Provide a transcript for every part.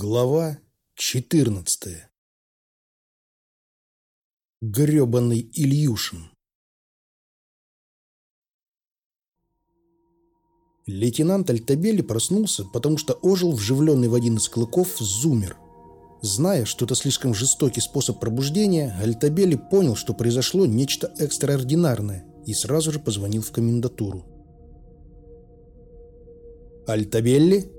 Глава 14 Грёбаный Ильюшин Лейтенант Альтабели проснулся, потому что ожил вживленный в один из клыков зумер. Зная, что это слишком жестокий способ пробуждения, Альтабели понял, что произошло нечто экстраординарное и сразу же позвонил в комендатуру. «Альтабелли?»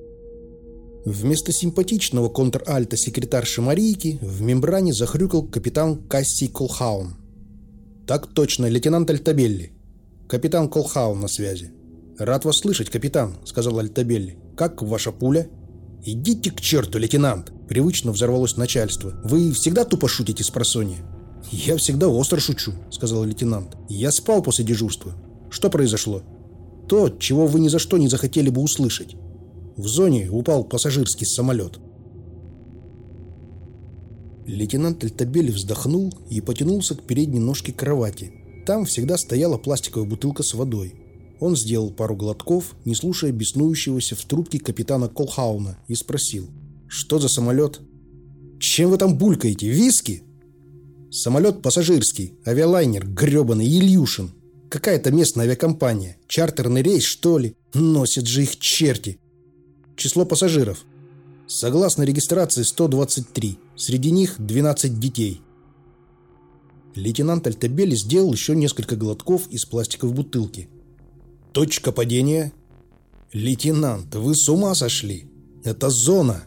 Вместо симпатичного контр-альта секретарши Марийки в мембране захрюкал капитан Кассий Колхаун. «Так точно, лейтенант Альтабелли. Капитан Колхаун на связи». «Рад вас слышать, капитан», — сказал Альтабелли. «Как ваша пуля?» «Идите к черту, лейтенант!» — привычно взорвалось начальство. «Вы всегда тупо шутите с просонья?» «Я всегда остро шучу», — сказал лейтенант. «Я спал после дежурства. Что произошло?» «То, чего вы ни за что не захотели бы услышать. В зоне упал пассажирский самолет. Лейтенант Альтабели вздохнул и потянулся к передней ножке кровати. Там всегда стояла пластиковая бутылка с водой. Он сделал пару глотков, не слушая беснующегося в трубке капитана Колхауна, и спросил. «Что за самолет?» «Чем вы там булькаете? Виски?» «Самолет пассажирский, авиалайнер, гребаный, Ильюшин. Какая-то местная авиакомпания. Чартерный рейс, что ли? Носят же их черти. Число пассажиров. Согласно регистрации 123. Среди них 12 детей. Лейтенант Альтабели сделал еще несколько глотков из пластиковой бутылки. Точка падения. Лейтенант, вы с ума сошли? Это зона.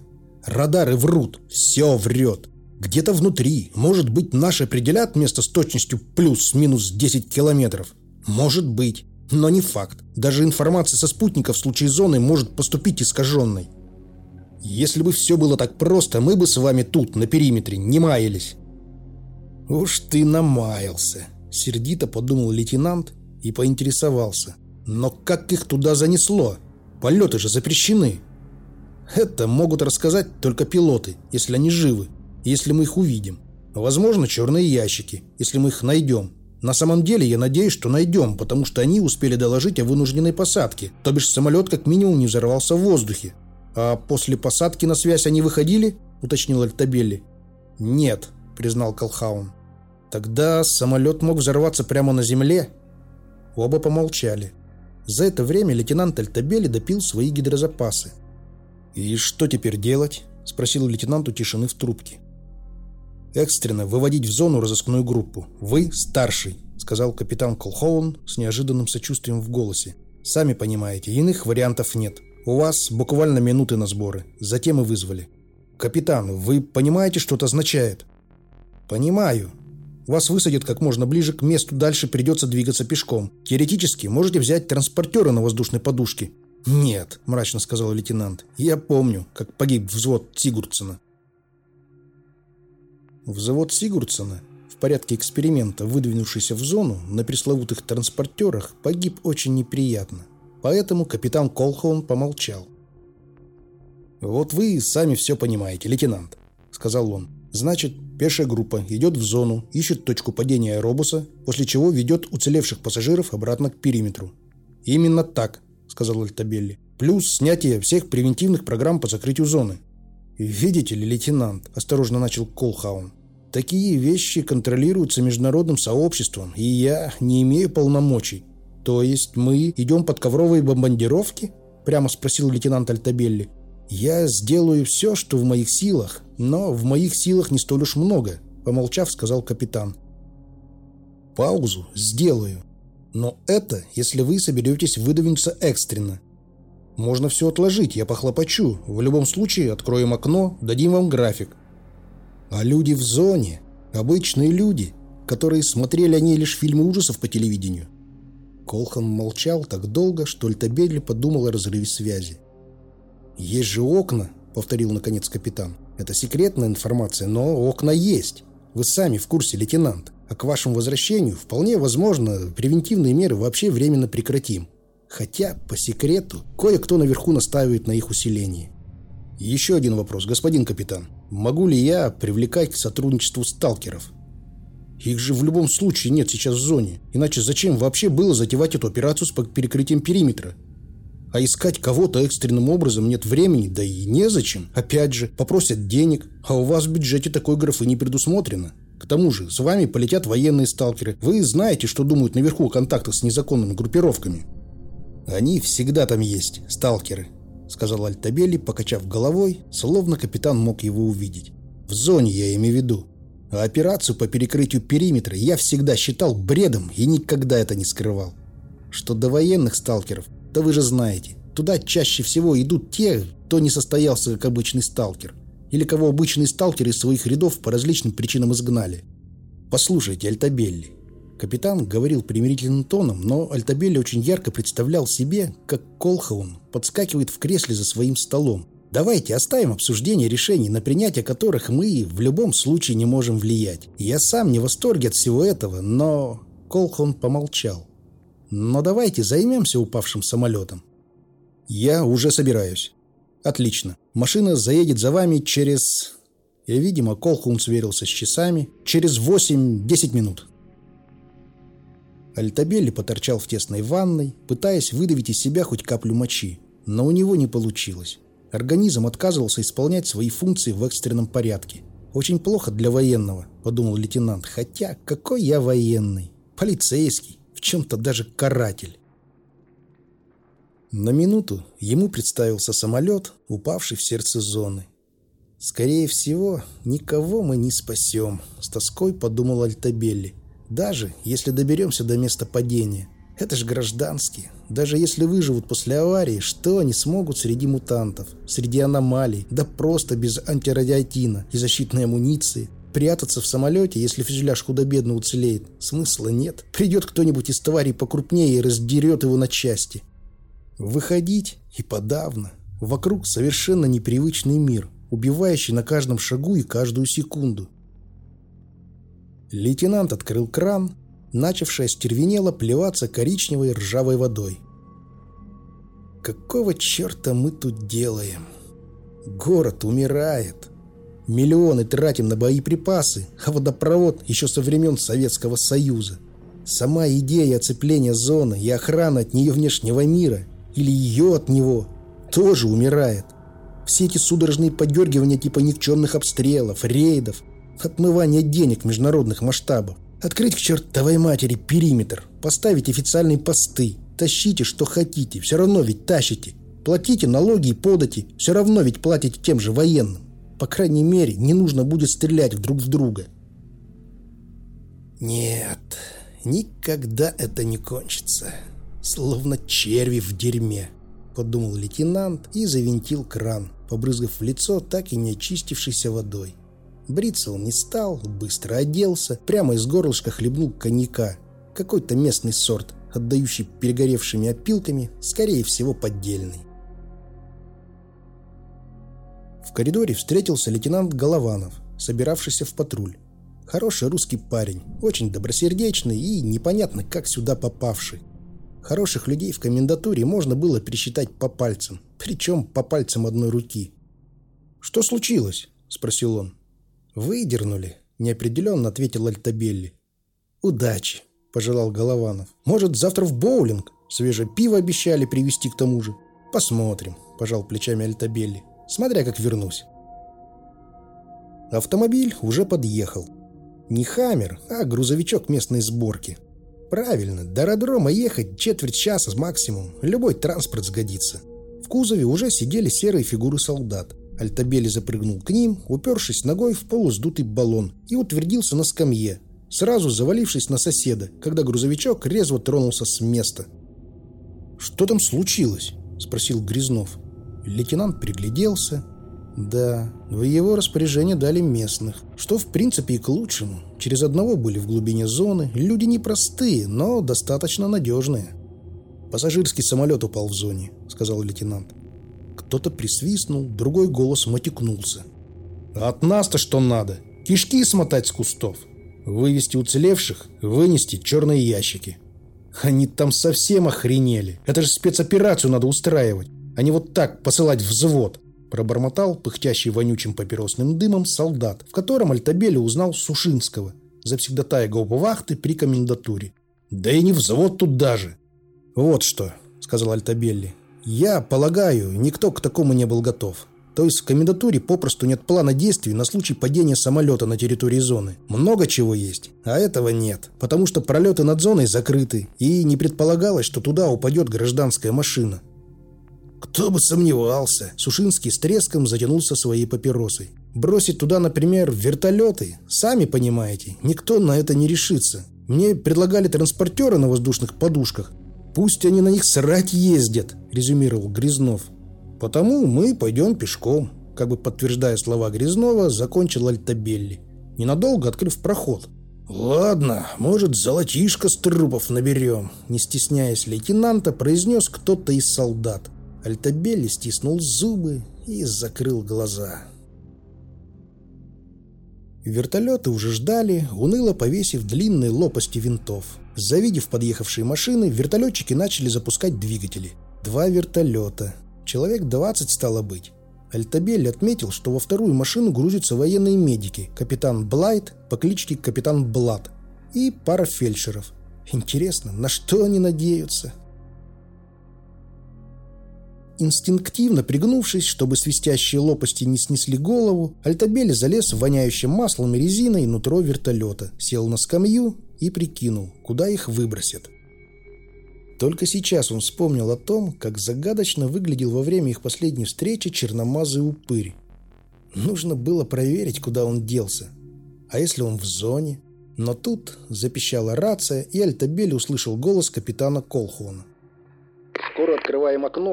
Радары врут. Все врет. Где-то внутри. Может быть, наши определят место с точностью плюс-минус 10 километров. Может быть. Но не факт. Даже информация со спутника в случае зоны может поступить искаженной. Если бы все было так просто, мы бы с вами тут, на периметре, не маялись. Уж ты намаялся, сердито подумал лейтенант и поинтересовался. Но как их туда занесло? Полеты же запрещены. Это могут рассказать только пилоты, если они живы, если мы их увидим. Возможно, черные ящики, если мы их найдем. На самом деле, я надеюсь, что найдем, потому что они успели доложить о вынужденной посадке, то бишь самолет как минимум не взорвался в воздухе. А после посадки на связь они выходили? Уточнил Альтабелли. Нет, признал Колхаун. Тогда самолет мог взорваться прямо на земле? Оба помолчали. За это время лейтенант Альтабелли допил свои гидрозапасы. «И что теперь делать?» – спросил лейтенант у тишины в трубке. «Экстренно выводить в зону разыскную группу. Вы старший», — сказал капитан Колхоун с неожиданным сочувствием в голосе. «Сами понимаете, иных вариантов нет. У вас буквально минуты на сборы. Затем и вызвали». «Капитан, вы понимаете, что это означает?» «Понимаю. Вас высадят как можно ближе к месту, дальше придется двигаться пешком. Теоретически можете взять транспортеры на воздушной подушке». «Нет», — мрачно сказал лейтенант. «Я помню, как погиб взвод Сигурдсена. Взвод Сигурдсона, в порядке эксперимента, выдвинувшийся в зону на пресловутых транспортерах, погиб очень неприятно. Поэтому капитан Колхоун помолчал. «Вот вы сами все понимаете, лейтенант», — сказал он. «Значит, пешая группа идет в зону, ищет точку падения аэробуса, после чего ведет уцелевших пассажиров обратно к периметру». «Именно так», — сказал Альтабелли. «Плюс снятие всех превентивных программ по закрытию зоны. «Видите ли, лейтенант», – осторожно начал Колхаун, – «такие вещи контролируются международным сообществом, и я не имею полномочий». «То есть мы идем под ковровые бомбардировки?» – прямо спросил лейтенант Альтабелли. «Я сделаю все, что в моих силах, но в моих силах не столь уж много», – помолчав, сказал капитан. «Паузу сделаю. Но это, если вы соберетесь выдвинуться экстренно. Можно все отложить, я похлопочу. В любом случае, откроем окно, дадим вам график. А люди в зоне, обычные люди, которые смотрели они лишь фильмы ужасов по телевидению. Колхан молчал так долго, что Альтабелли подумал о разрыве связи. «Есть же окна», — повторил наконец капитан. «Это секретная информация, но окна есть. Вы сами в курсе, лейтенант. А к вашему возвращению вполне возможно превентивные меры вообще временно прекратим. Хотя, по секрету, кое-кто наверху настаивает на их усилении. Еще один вопрос, господин капитан. Могу ли я привлекать к сотрудничеству сталкеров? Их же в любом случае нет сейчас в зоне. Иначе зачем вообще было затевать эту операцию с перекрытием периметра? А искать кого-то экстренным образом нет времени, да и незачем. Опять же, попросят денег, а у вас в бюджете такой графы не предусмотрено. К тому же, с вами полетят военные сталкеры. Вы знаете, что думают наверху о контактах с незаконными группировками. Они всегда там есть, сталкеры, сказал Альтабели, покачав головой, словно капитан мог его увидеть. В зоне я имею в виду. А операцию по перекрытию периметра я всегда считал бредом и никогда это не скрывал. Что до военных сталкеров, да вы же знаете, туда чаще всего идут те, кто не состоялся как обычный сталкер, или кого обычные сталкеры из своих рядов по различным причинам изгнали. Послушайте, Альтабелли, Капитан говорил примирительным тоном, но Альтабелли очень ярко представлял себе, как Колхаун подскакивает в кресле за своим столом. Давайте оставим обсуждение решений, на принятие которых мы в любом случае не можем влиять. Я сам не в восторге от всего этого, но... Колхаун помолчал. Но давайте займемся упавшим самолетом. Я уже собираюсь. Отлично. Машина заедет за вами через... И, видимо, Колхун сверился с часами. Через 8-10 минут. Альтабелли поторчал в тесной ванной, пытаясь выдавить из себя хоть каплю мочи. Но у него не получилось. Организм отказывался исполнять свои функции в экстренном порядке. «Очень плохо для военного», — подумал лейтенант. «Хотя, какой я военный? Полицейский чем-то даже каратель. На минуту ему представился самолет, упавший в сердце зоны. «Скорее всего, никого мы не спасем», — с тоской подумал Альтабелли. «Даже если доберемся до места падения. Это же гражданские. Даже если выживут после аварии, что они смогут среди мутантов, среди аномалий, да просто без антирадиатина и защитной амуниции?» Прятаться в самолете, если фюзеляж худо-бедно уцелеет, смысла нет. Придет кто-нибудь из тварей покрупнее и раздерет его на части. Выходить и подавно. Вокруг совершенно непривычный мир, убивающий на каждом шагу и каждую секунду. Лейтенант открыл кран, начавшая стервенело плеваться коричневой ржавой водой. Какого черта мы тут делаем? Город умирает. Миллионы тратим на боеприпасы, а водопровод еще со времен Советского Союза. Сама идея оцепления зоны и охраны от нее внешнего мира, или ее от него, тоже умирает. Все эти судорожные подергивания типа никчемных обстрелов, рейдов, отмывание денег международных масштабов. Открыть к чертовой матери периметр, поставить официальные посты, тащите что хотите, все равно ведь тащите. Платите налоги и подати, все равно ведь платите тем же военным. По крайней мере, не нужно будет стрелять друг в друга. Нет, никогда это не кончится. Словно черви в дерьме, подумал лейтенант и завинтил кран, побрызгав в лицо так и не очистившейся водой. Бриться он не стал, быстро оделся, прямо из горлышка хлебнул коньяка. Какой-то местный сорт, отдающий перегоревшими опилками, скорее всего поддельный. В коридоре встретился лейтенант Голованов, собиравшийся в патруль. Хороший русский парень, очень добросердечный и непонятно как сюда попавший. Хороших людей в комендатуре можно было пересчитать по пальцам, причем по пальцам одной руки. «Что случилось?» – спросил он. «Выдернули», – неопределенно ответил Альтабелли. «Удачи», – пожелал Голованов. «Может, завтра в боулинг? Свежее пиво обещали привезти к тому же». «Посмотрим», – пожал плечами Альтабелли смотря как вернусь. Автомобиль уже подъехал. Не «Хаммер», а грузовичок местной сборки. Правильно, до аэродрома ехать четверть часа максимум. Любой транспорт сгодится. В кузове уже сидели серые фигуры солдат. Альтабели запрыгнул к ним, упершись ногой в полусдутый баллон и утвердился на скамье, сразу завалившись на соседа, когда грузовичок резво тронулся с места. «Что там случилось?» спросил Грязнов. Лейтенант пригляделся. Да, в его распоряжение дали местных, что в принципе и к лучшему. Через одного были в глубине зоны, люди непростые, но достаточно надежные. «Пассажирский самолет упал в зоне», — сказал лейтенант. Кто-то присвистнул, другой голос матюкнулся. «От нас-то что надо? Кишки смотать с кустов? Вывести уцелевших, вынести черные ящики. Они там совсем охренели. Это же спецоперацию надо устраивать, а не вот так посылать взвод. Пробормотал пыхтящий вонючим папиросным дымом солдат, в котором Альтабелли узнал Сушинского, завсегдатая гауптвахты при комендатуре. Да и не взвод тут даже. Вот что, сказал Альтабелли. Я полагаю, никто к такому не был готов. То есть в комендатуре попросту нет плана действий на случай падения самолета на территории зоны. Много чего есть, а этого нет. Потому что пролеты над зоной закрыты, и не предполагалось, что туда упадет гражданская машина. Кто бы сомневался. Сушинский с треском затянулся своей папиросой. Бросить туда, например, вертолеты, сами понимаете, никто на это не решится. Мне предлагали транспортеры на воздушных подушках. Пусть они на них срать ездят, резюмировал Грязнов. Потому мы пойдем пешком, как бы подтверждая слова Грязнова, закончил Альтабелли, ненадолго открыв проход. «Ладно, может, золотишко с трупов наберем», не стесняясь лейтенанта, произнес кто-то из солдат. Альтабелли стиснул зубы и закрыл глаза. Вертолеты уже ждали, уныло повесив длинные лопасти винтов. Завидев подъехавшие машины, вертолетчики начали запускать двигатели. Два вертолета, Человек 20 стало быть. Альтабель отметил, что во вторую машину грузятся военные медики, капитан Блайт по кличке капитан Блад и пара фельдшеров. Интересно, на что они надеются? Инстинктивно пригнувшись, чтобы свистящие лопасти не снесли голову, Альтабель залез в воняющим маслом и резиной нутро вертолета, сел на скамью и прикинул, куда их выбросят. Только сейчас он вспомнил о том, как загадочно выглядел во время их последней встречи черномазый упырь. Нужно было проверить, куда он делся. А если он в зоне? Но тут запищала рация, и Альтабель услышал голос капитана Колхуана. «Скоро открываем окно.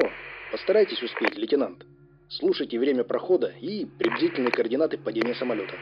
Постарайтесь успеть, лейтенант. Слушайте время прохода и приблизительные координаты падения самолета».